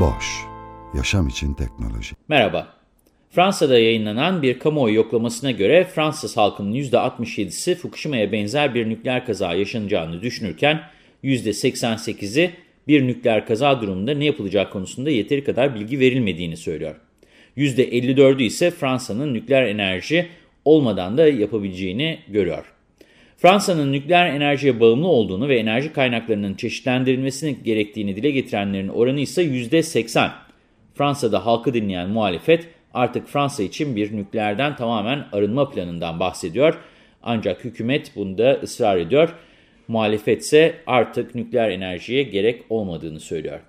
Boş, yaşam için teknoloji. Merhaba. Fransa'da yayınlanan bir kamuoyu yoklamasına göre Fransız halkının %67'si Fukushima'ya benzer bir nükleer kaza yaşanacağını düşünürken %88'i bir nükleer kaza durumunda ne yapılacağı konusunda yeteri kadar bilgi verilmediğini söylüyor. %54'ü ise Fransa'nın nükleer enerji olmadan da yapabileceğini görüyor. Fransa'nın nükleer enerjiye bağımlı olduğunu ve enerji kaynaklarının çeşitlendirilmesini gerektiğini dile getirenlerin oranı ise %80. Fransa'da halkı dinleyen muhalefet artık Fransa için bir nükleerden tamamen arınma planından bahsediyor. Ancak hükümet bunda ısrar ediyor. Muhalefet ise artık nükleer enerjiye gerek olmadığını söylüyor.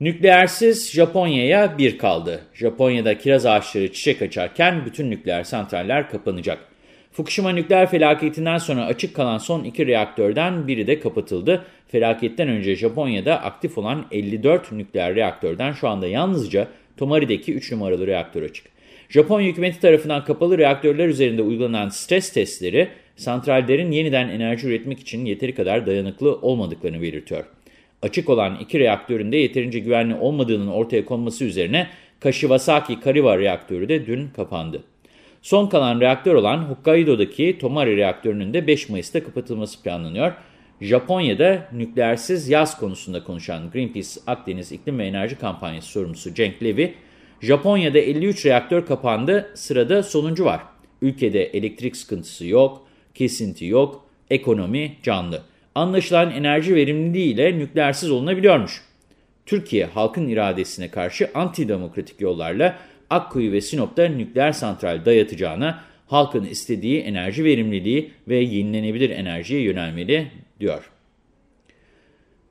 Nükleersiz Japonya'ya bir kaldı. Japonya'da kiraz ağaçları çiçek açarken bütün nükleer santraller kapanacak. Fukushima nükleer felaketinden sonra açık kalan son iki reaktörden biri de kapatıldı. Felaketten önce Japonya'da aktif olan 54 nükleer reaktörden şu anda yalnızca Tomari'deki 3 numaralı reaktör açık. Japonya hükümeti tarafından kapalı reaktörler üzerinde uygulanan stres testleri santrallerin yeniden enerji üretmek için yeteri kadar dayanıklı olmadıklarını belirtiyor. Açık olan iki reaktörün de yeterince güvenli olmadığının ortaya konması üzerine Kashiwazaki Kariwa reaktörü de dün kapandı. Son kalan reaktör olan Hokkaido'daki Tomari reaktörünün de 5 Mayıs'ta kapatılması planlanıyor. Japonya'da nükleersiz yaz konusunda konuşan Greenpeace Akdeniz İklim ve Enerji Kampanyası sorumlusu Cenk Levy, Japonya'da 53 reaktör kapandı, sırada sonuncu var. Ülkede elektrik sıkıntısı yok, kesinti yok, ekonomi canlı. Anlaşılan enerji verimliliği ile nükleersiz olunabiliyormuş. Türkiye halkın iradesine karşı antidemokratik yollarla Akkuyu ve Sinop'ta nükleer santral dayatacağına halkın istediği enerji verimliliği ve yenilenebilir enerjiye yönelmeli diyor.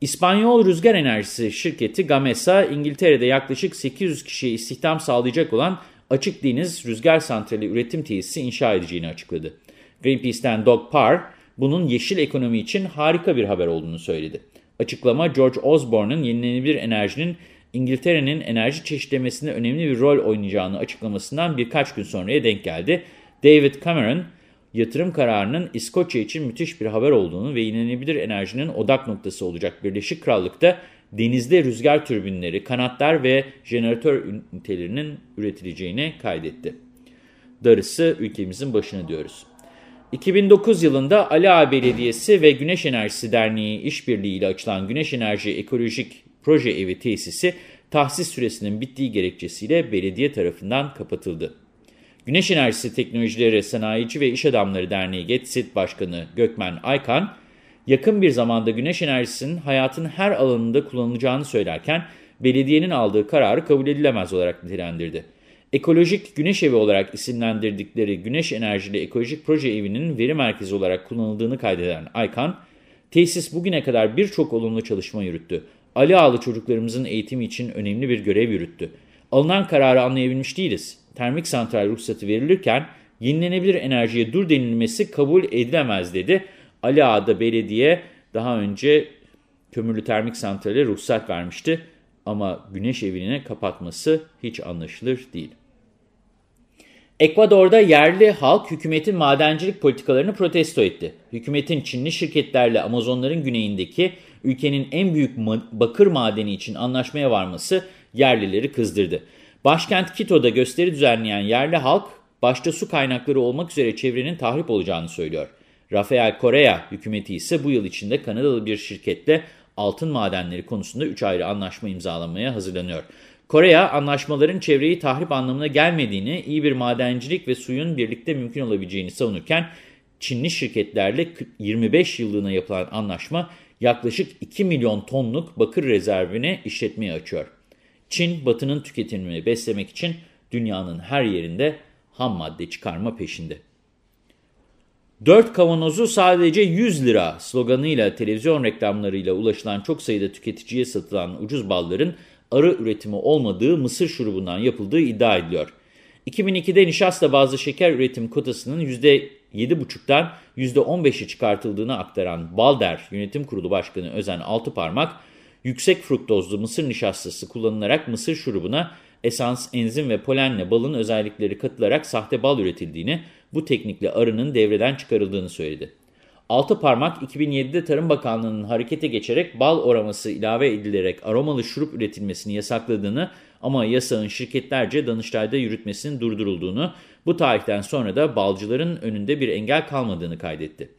İspanyol rüzgar enerjisi şirketi Gamesa, İngiltere'de yaklaşık 800 kişiye istihdam sağlayacak olan açık deniz rüzgar santrali üretim tesisi inşa edeceğini açıkladı. Greenpeace'ten Doug Parr, bunun yeşil ekonomi için harika bir haber olduğunu söyledi. Açıklama George Osborne'ın yenilenebilir enerjinin İngiltere'nin enerji çeşitlemesinde önemli bir rol oynayacağını açıklamasından birkaç gün sonraya denk geldi. David Cameron, yatırım kararının İskoçya için müthiş bir haber olduğunu ve yenilenebilir enerjinin odak noktası olacak Birleşik Krallık'ta denizde rüzgar türbinleri, kanatlar ve jeneratör ünitelerinin üretileceğini kaydetti. Darısı ülkemizin başına diyoruz. 2009 yılında Ali Ağa Belediyesi ve Güneş Enerjisi Derneği işbirliğiyle açılan Güneş Enerji Ekolojik Proje Evi tesisi tahsis süresinin bittiği gerekçesiyle belediye tarafından kapatıldı. Güneş Enerjisi Teknolojileri Sanayici ve İş Adamları Derneği GETSİT Başkanı Gökmen Aykan, yakın bir zamanda güneş enerjisinin hayatın her alanında kullanılacağını söylerken belediyenin aldığı kararı kabul edilemez olarak nitelendirdi. Ekolojik Güneş Evi olarak isimlendirdikleri Güneş Enerjili Ekolojik Proje Evi'nin veri merkezi olarak kullanıldığını kaydeden Aykan, tesis bugüne kadar birçok olumlu çalışma yürüttü. Ali Ağalı çocuklarımızın eğitimi için önemli bir görev yürüttü. Alınan kararı anlayabilmiş değiliz. Termik santral ruhsatı verilirken yenilenebilir enerjiye dur denilmesi kabul edilemez dedi. Ali Ağa'da belediye daha önce kömürlü termik santrale ruhsat vermişti ama güneş evini kapatması hiç anlaşılır değil. Ekvador'da yerli halk hükümetin madencilik politikalarını protesto etti. Hükümetin Çinli şirketlerle Amazonların güneyindeki ülkenin en büyük bakır madeni için anlaşmaya varması yerlileri kızdırdı. Başkent Quito'da gösteri düzenleyen yerli halk, başta su kaynakları olmak üzere çevrenin tahrip olacağını söylüyor. Rafael Correa hükümeti ise bu yıl içinde Kanadalı bir şirketle altın madenleri konusunda 3 ayrı anlaşma imzalamaya hazırlanıyor. Korea, anlaşmaların çevreyi tahrip anlamına gelmediğini, iyi bir madencilik ve suyun birlikte mümkün olabileceğini savunurken, Çinli şirketlerle 25 yıllığına yapılan anlaşma yaklaşık 2 milyon tonluk bakır rezervini işletmeye açıyor. Çin, batının tüketimini beslemek için dünyanın her yerinde ham madde çıkarma peşinde. Dört kavanozu sadece 100 lira sloganıyla televizyon reklamlarıyla ulaşılan çok sayıda tüketiciye satılan ucuz balların arı üretimi olmadığı mısır şurubundan yapıldığı iddia ediliyor. 2002'de nişasta bazlı şeker üretim kotasının %7,5'tan %15'i çıkartıldığını aktaran Balder Yönetim Kurulu Başkanı Özen Altıparmak, yüksek fruktozlu mısır nişastası kullanılarak mısır şurubuna esans, enzim ve polenle balın özellikleri katılarak sahte bal üretildiğini, bu teknikle arının devreden çıkarıldığını söyledi. Altı parmak 2007'de Tarım Bakanlığı'nın harekete geçerek bal oraması ilave edilerek aromalı şurup üretilmesini yasakladığını ama yasağın şirketlerce Danıştay'da yürütmesinin durdurulduğunu, bu tarihten sonra da balcıların önünde bir engel kalmadığını kaydetti.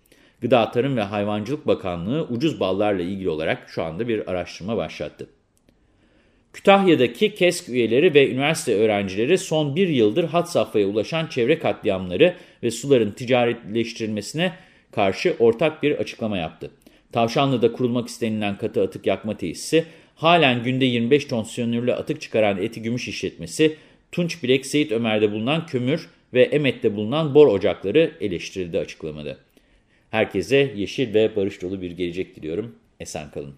Gıda Tarım ve Hayvancılık Bakanlığı ucuz ballarla ilgili olarak şu anda bir araştırma başlattı. Kütahya'daki KESK üyeleri ve üniversite öğrencileri son bir yıldır hat safhaya ulaşan çevre katliamları ve suların ticaretleştirilmesine karşı ortak bir açıklama yaptı. Tavşanlı'da kurulmak istenilen katı atık yakma tesisi, halen günde 25 ton siyonürlü atık çıkaran eti gümüş işletmesi, Tunç Bilek Seyit Ömer'de bulunan kömür ve Emet'te bulunan bor ocakları eleştirildi açıklamada. Herkese yeşil ve barış dolu bir gelecek diliyorum. Esen kalın.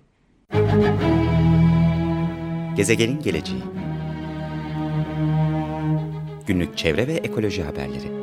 Gezegenin geleceği Günlük çevre ve ekoloji haberleri